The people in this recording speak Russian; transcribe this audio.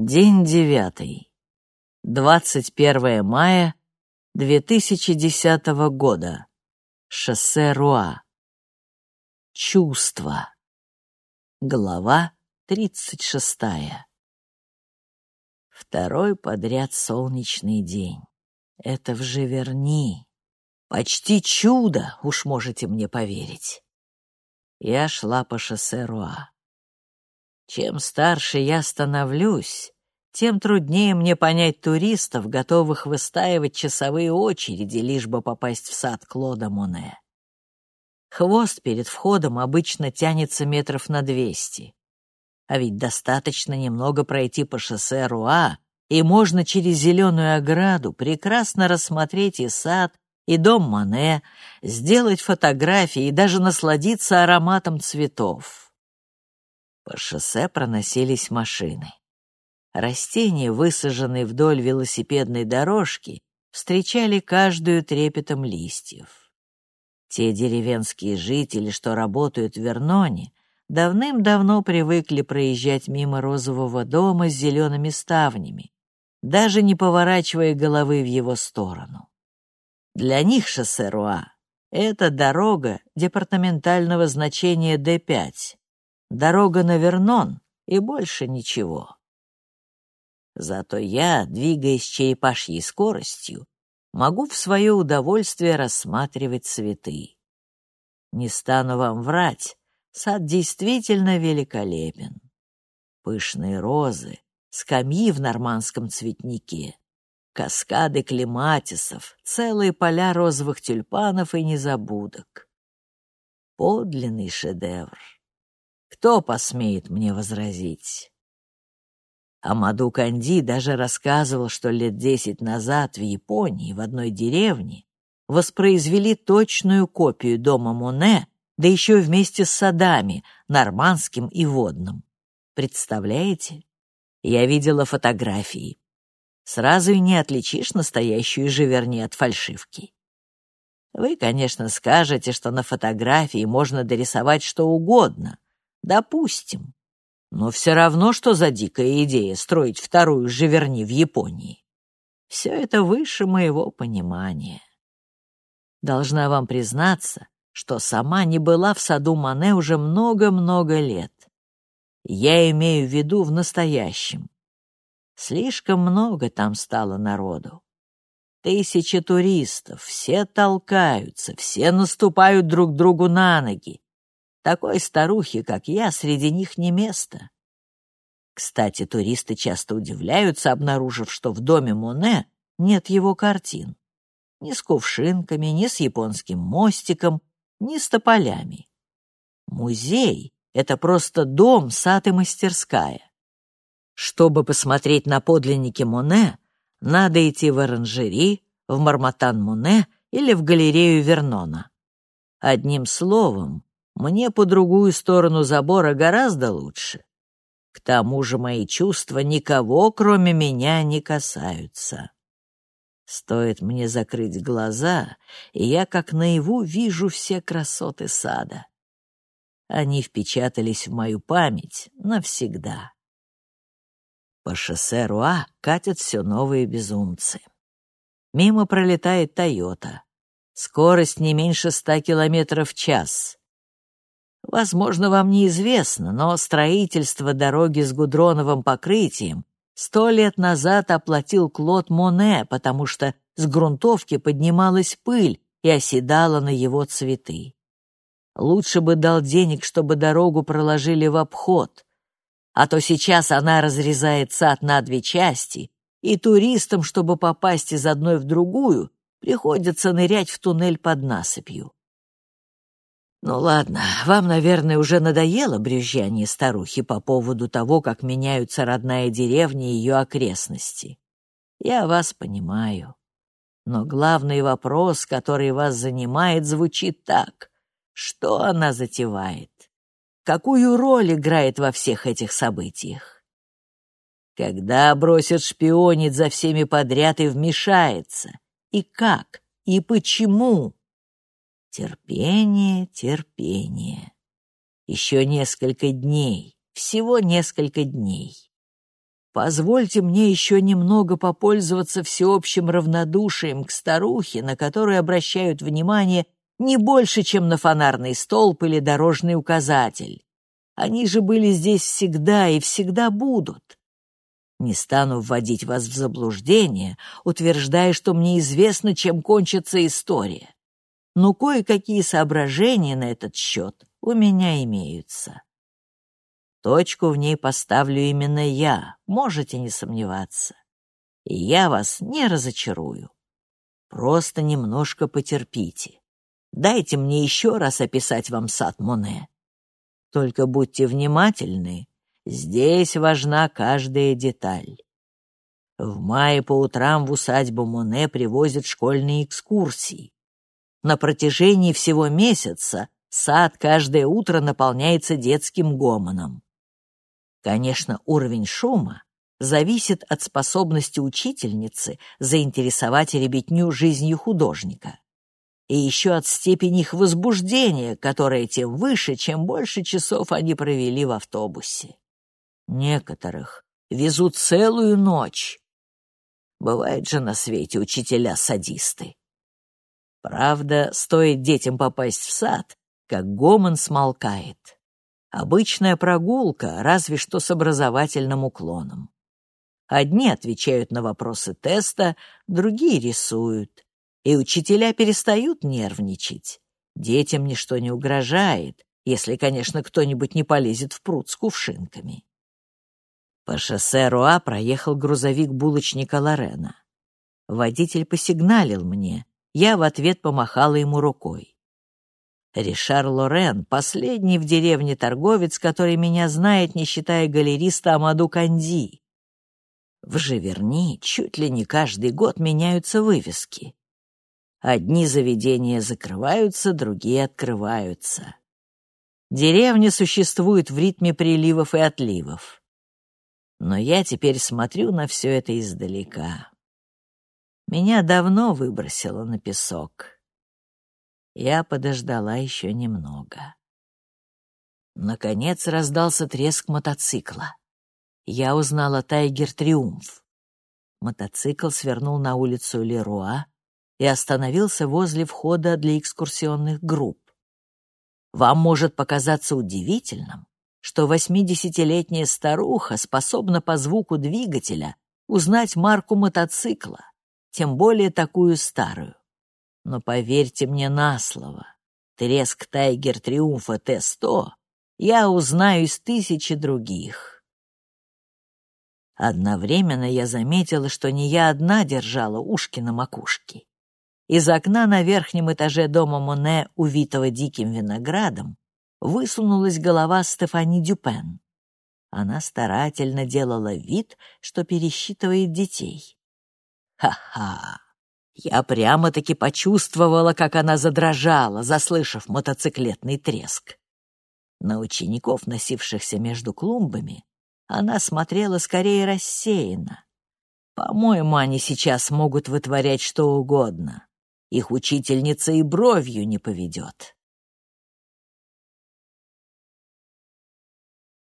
День девятый. 21 мая 2010 года. Шоссе Руа. Чувство. Глава 36. Второй подряд солнечный день. Это в Живерни. Почти чудо, уж можете мне поверить. Я шла по шоссе Руа. Чем старше я становлюсь, тем труднее мне понять туристов, готовых выстаивать часовые очереди, лишь бы попасть в сад Клода Моне. Хвост перед входом обычно тянется метров на двести. А ведь достаточно немного пройти по шоссе Руа, и можно через зеленую ограду прекрасно рассмотреть и сад, и дом Моне, сделать фотографии и даже насладиться ароматом цветов. По шоссе проносились машины. Растения, высаженные вдоль велосипедной дорожки, встречали каждую трепетом листьев. Те деревенские жители, что работают в Верноне, давным-давно привыкли проезжать мимо розового дома с зелеными ставнями, даже не поворачивая головы в его сторону. Для них шоссе Руа — это дорога департаментального значения Д-5, дорога на Вернон и больше ничего. Зато я, двигаясь черепашьей скоростью, могу в свое удовольствие рассматривать цветы. Не стану вам врать, сад действительно великолепен. Пышные розы, скамьи в нормандском цветнике, каскады клематисов, целые поля розовых тюльпанов и незабудок. Подлинный шедевр. Кто посмеет мне возразить? Амаду Канди даже рассказывал, что лет десять назад в Японии, в одной деревне, воспроизвели точную копию дома Моне, да еще вместе с садами, нормандским и водным. Представляете? Я видела фотографии. Сразу и не отличишь настоящую живерни от фальшивки. Вы, конечно, скажете, что на фотографии можно дорисовать что угодно, Допустим. Но все равно, что за дикая идея строить вторую Живерни в Японии. Все это выше моего понимания. Должна вам признаться, что сама не была в саду Мане уже много-много лет. Я имею в виду в настоящем. Слишком много там стало народу. Тысячи туристов, все толкаются, все наступают друг другу на ноги, такой старухе, как я, среди них не место. Кстати, туристы часто удивляются, обнаружив, что в доме Моне нет его картин. Ни с кувшинками, ни с японским мостиком, ни с тополями. Музей — это просто дом, сад и мастерская. Чтобы посмотреть на подлинники Моне, надо идти в оранжери, в Марматан Моне или в галерею Вернона. Одним словом, мне по другую сторону забора гораздо лучше. К тому же мои чувства никого, кроме меня, не касаются. Стоит мне закрыть глаза, и я как наяву вижу все красоты сада. Они впечатались в мою память навсегда. По шоссе Руа катят все новые безумцы. Мимо пролетает «Тойота». Скорость не меньше ста километров в час. Возможно, вам неизвестно, но строительство дороги с гудроновым покрытием сто лет назад оплатил Клод Моне, потому что с грунтовки поднималась пыль и оседала на его цветы. Лучше бы дал денег, чтобы дорогу проложили в обход, а то сейчас она разрезает сад на две части, и туристам, чтобы попасть из одной в другую, приходится нырять в туннель под насыпью. Ну ладно, вам, наверное, уже надоело брюзжание старухи по поводу того, как меняются родная деревня и ее окрестности. Я вас понимаю. Но главный вопрос, который вас занимает, звучит так. Что она затевает? Какую роль играет во всех этих событиях? Когда бросит шпионить за всеми подряд и вмешается? И как? И почему? Терпение, терпение. Еще несколько дней, всего несколько дней. Позвольте мне еще немного попользоваться всеобщим равнодушием к старухе, на которую обращают внимание не больше, чем на фонарный столб или дорожный указатель. Они же были здесь всегда и всегда будут. Не стану вводить вас в заблуждение, утверждая, что мне известно, чем кончится история. Но кое-какие соображения на этот счет у меня имеются. Точку в ней поставлю именно я, можете не сомневаться. И я вас не разочарую. Просто немножко потерпите. Дайте мне еще раз описать вам сад Моне. Только будьте внимательны, здесь важна каждая деталь. В мае по утрам в усадьбу Моне привозят школьные экскурсии. На протяжении всего месяца сад каждое утро наполняется детским гомоном. Конечно, уровень шума зависит от способности учительницы заинтересовать ребятню жизнью художника. И еще от степени их возбуждения, которое тем выше, чем больше часов они провели в автобусе. Некоторых везут целую ночь. Бывают же на свете учителя-садисты. Правда, стоит детям попасть в сад, как гомон смолкает. Обычная прогулка, разве что с образовательным уклоном. Одни отвечают на вопросы теста, другие рисуют. И учителя перестают нервничать. Детям ничто не угрожает, если, конечно, кто-нибудь не полезет в пруд с кувшинками. По шоссе Руа проехал грузовик булочника Лорена. Водитель посигналил мне, я в ответ помахала ему рукой. Ришар Лорен — последний в деревне торговец, который меня знает, не считая галериста Амаду Канди. В Живерни чуть ли не каждый год меняются вывески. Одни заведения закрываются, другие открываются. Деревня существует в ритме приливов и отливов. Но я теперь смотрю на все это издалека. Меня давно выбросило на песок. Я подождала еще немного. Наконец раздался треск мотоцикла. Я узнала Тайгер Триумф. Мотоцикл свернул на улицу Леруа и остановился возле входа для экскурсионных групп. Вам может показаться удивительным, что восьмидесятилетняя старуха способна по звуку двигателя узнать марку мотоцикла, тем более такую старую. Но поверьте мне на слово, треск Тайгер Триумфа Т-100 я узнаю из тысячи других. Одновременно я заметила, что не я одна держала ушки на макушке. Из окна на верхнем этаже дома Моне, увитого диким виноградом, высунулась голова Стефани Дюпен. Она старательно делала вид, что пересчитывает детей. Ха-ха! Я прямо-таки почувствовала, как она задрожала, заслышав мотоциклетный треск. На учеников, носившихся между клумбами, она смотрела скорее рассеянно. По-моему, они сейчас могут вытворять что угодно. Их учительница и бровью не поведет.